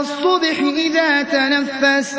الصبح إذا تنفس.